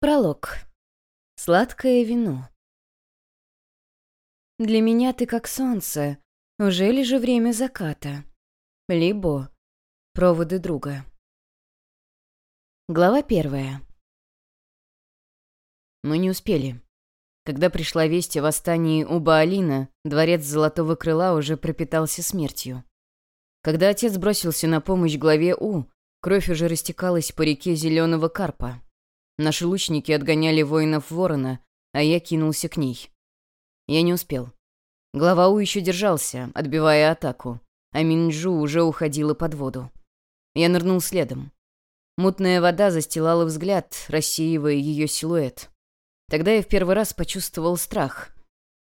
Пролог. Сладкое вино. Для меня ты как солнце. Уже ли же время заката? Либо проводы друга. Глава первая. Мы не успели. Когда пришла весть о восстании у Баалина, дворец Золотого Крыла уже пропитался смертью. Когда отец бросился на помощь главе У, кровь уже растекалась по реке Зеленого Карпа. Наши лучники отгоняли воинов ворона, а я кинулся к ней. Я не успел. Глава У еще держался, отбивая атаку, а Минджу уже уходила под воду. Я нырнул следом. Мутная вода застилала взгляд, рассеивая ее силуэт. Тогда я в первый раз почувствовал страх.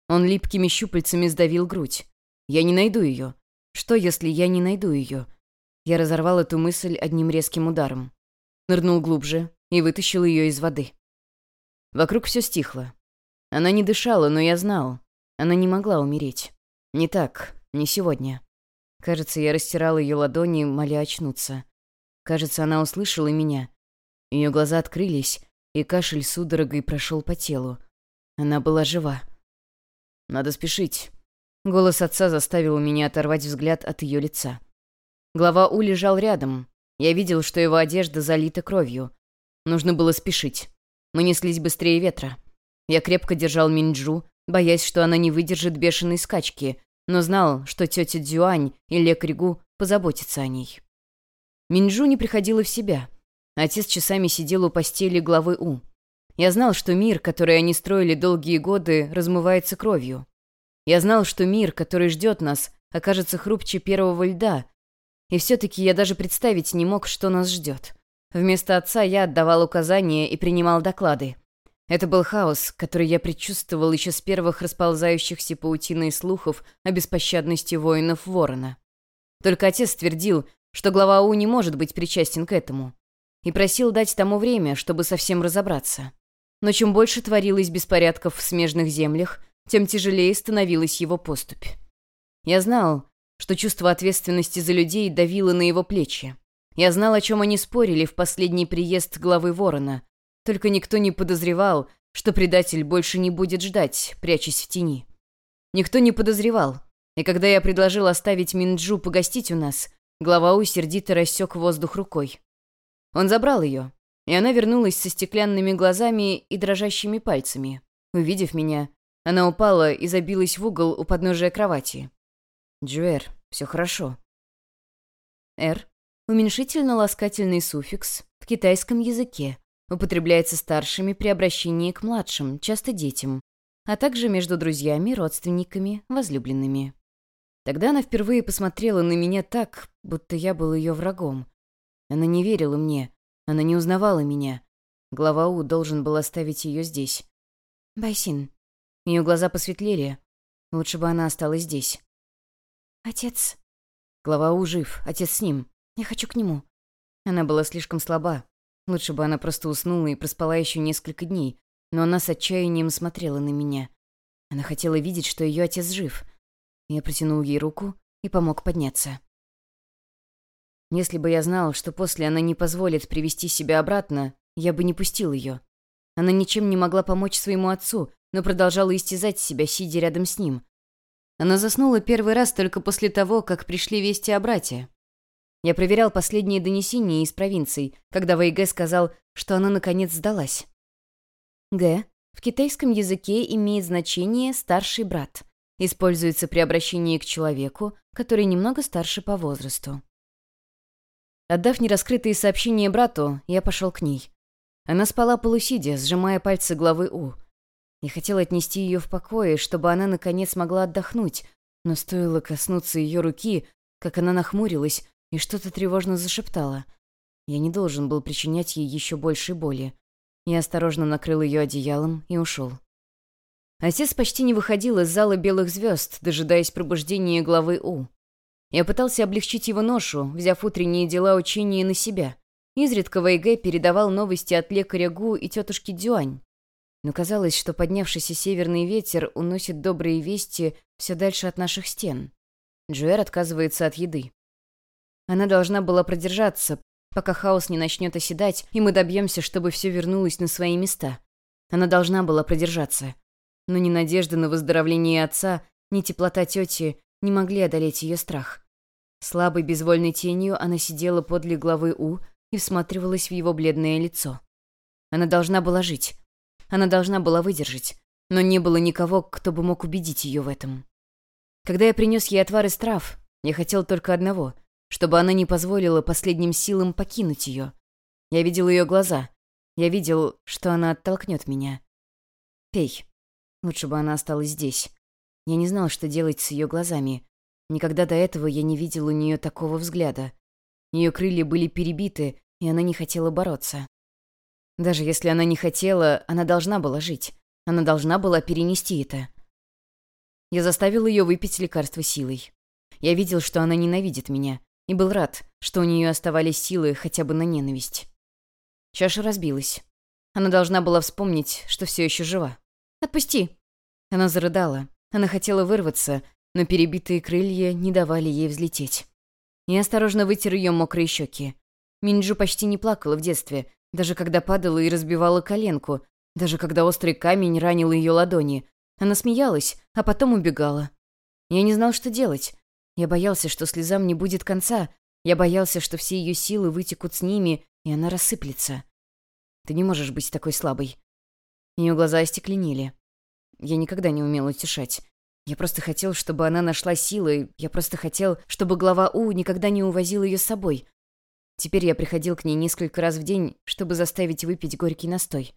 Он липкими щупальцами сдавил грудь. Я не найду ее. Что, если я не найду ее? Я разорвал эту мысль одним резким ударом. Нырнул глубже, и вытащил ее из воды. Вокруг все стихло. Она не дышала, но я знал. Она не могла умереть. Не так, не сегодня. Кажется, я растирал ее ладони, моля очнуться. Кажется, она услышала меня. Ее глаза открылись, и кашель судорогой прошел по телу. Она была жива. «Надо спешить». Голос отца заставил меня оторвать взгляд от ее лица. Глава У лежал рядом. Я видел, что его одежда залита кровью. Нужно было спешить. Мы неслись быстрее ветра. Я крепко держал Минджу, боясь, что она не выдержит бешеной скачки, но знал, что тетя Дзюань и лекарь Гу позаботятся о ней. Минджу не приходила в себя. Отец часами сидел у постели главы У. Я знал, что мир, который они строили долгие годы, размывается кровью. Я знал, что мир, который ждет нас, окажется хрупче первого льда. И все-таки я даже представить не мог, что нас ждет. Вместо отца я отдавал указания и принимал доклады. Это был хаос, который я предчувствовал еще с первых расползающихся паутиной слухов о беспощадности воинов Ворона. Только отец твердил, что глава У не может быть причастен к этому, и просил дать тому время, чтобы совсем разобраться. Но чем больше творилось беспорядков в смежных землях, тем тяжелее становилась его поступь. Я знал, что чувство ответственности за людей давило на его плечи. Я знал, о чем они спорили в последний приезд главы Ворона. Только никто не подозревал, что предатель больше не будет ждать, прячась в тени. Никто не подозревал. И когда я предложил оставить Минджу погостить у нас, глава У сердито рассек воздух рукой. Он забрал ее, и она вернулась со стеклянными глазами и дрожащими пальцами. Увидев меня, она упала и забилась в угол у подножия кровати. «Джуэр, все хорошо». «Эр, Уменьшительно-ласкательный суффикс в китайском языке употребляется старшими при обращении к младшим, часто детям, а также между друзьями, родственниками, возлюбленными. Тогда она впервые посмотрела на меня так, будто я был ее врагом. Она не верила мне, она не узнавала меня. Глава У должен был оставить ее здесь. «Байсин». Ее глаза посветлели. Лучше бы она осталась здесь. «Отец». Глава У жив, отец с ним. Я хочу к нему». Она была слишком слаба. Лучше бы она просто уснула и проспала еще несколько дней, но она с отчаянием смотрела на меня. Она хотела видеть, что ее отец жив. Я протянул ей руку и помог подняться. Если бы я знал, что после она не позволит привести себя обратно, я бы не пустил ее. Она ничем не могла помочь своему отцу, но продолжала истязать себя, сидя рядом с ним. Она заснула первый раз только после того, как пришли вести о брате, я проверял последние донесения из провинций, когда ВайГ сказал, что она наконец сдалась. Г в китайском языке имеет значение «старший брат». Используется при обращении к человеку, который немного старше по возрасту. Отдав нераскрытые сообщения брату, я пошел к ней. Она спала полусидя, сжимая пальцы главы У. Я хотел отнести ее в покое, чтобы она наконец могла отдохнуть, но стоило коснуться ее руки, как она нахмурилась, и что-то тревожно зашептала. Я не должен был причинять ей еще большей боли. Я осторожно накрыл ее одеялом и ушел. Отец почти не выходил из зала белых звезд, дожидаясь пробуждения главы У. Я пытался облегчить его ношу, взяв утренние дела учения на себя. Изредка Вайгэ передавал новости от лекаря Гу и тетушки Дюань. Но казалось, что поднявшийся северный ветер уносит добрые вести все дальше от наших стен. Джуэр отказывается от еды. Она должна была продержаться, пока хаос не начнет оседать, и мы добьемся, чтобы все вернулось на свои места. Она должна была продержаться. Но ни надежда на выздоровление отца, ни теплота тети не могли одолеть ее страх. Слабой безвольной тенью она сидела подле главы У и всматривалась в его бледное лицо. Она должна была жить. Она должна была выдержать. Но не было никого, кто бы мог убедить ее в этом. Когда я принес ей отвар из трав, я хотел только одного — чтобы она не позволила последним силам покинуть ее. Я видел ее глаза. Я видел, что она оттолкнет меня. «Пей. Лучше бы она осталась здесь. Я не знал, что делать с ее глазами. Никогда до этого я не видел у нее такого взгляда. Ее крылья были перебиты, и она не хотела бороться. Даже если она не хотела, она должна была жить. Она должна была перенести это. Я заставил ее выпить лекарство силой. Я видел, что она ненавидит меня, и был рад, что у нее оставались силы хотя бы на ненависть. Чаша разбилась. Она должна была вспомнить, что все еще жива. «Отпусти!» Она зарыдала. Она хотела вырваться, но перебитые крылья не давали ей взлететь. Я осторожно вытер ее мокрые щеки. Минджу почти не плакала в детстве, даже когда падала и разбивала коленку, даже когда острый камень ранил ее ладони. Она смеялась, а потом убегала. Я не знал, что делать. Я боялся, что слезам не будет конца. Я боялся, что все ее силы вытекут с ними, и она рассыплется. Ты не можешь быть такой слабой. Ее глаза остекленели. Я никогда не умел утешать. Я просто хотел, чтобы она нашла силы. Я просто хотел, чтобы глава У никогда не увозил ее с собой. Теперь я приходил к ней несколько раз в день, чтобы заставить выпить горький настой.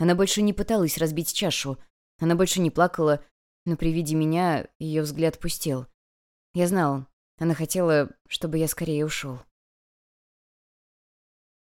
Она больше не пыталась разбить чашу. Она больше не плакала, но при виде меня ее взгляд пустел. Я знал, она хотела, чтобы я скорее ушел.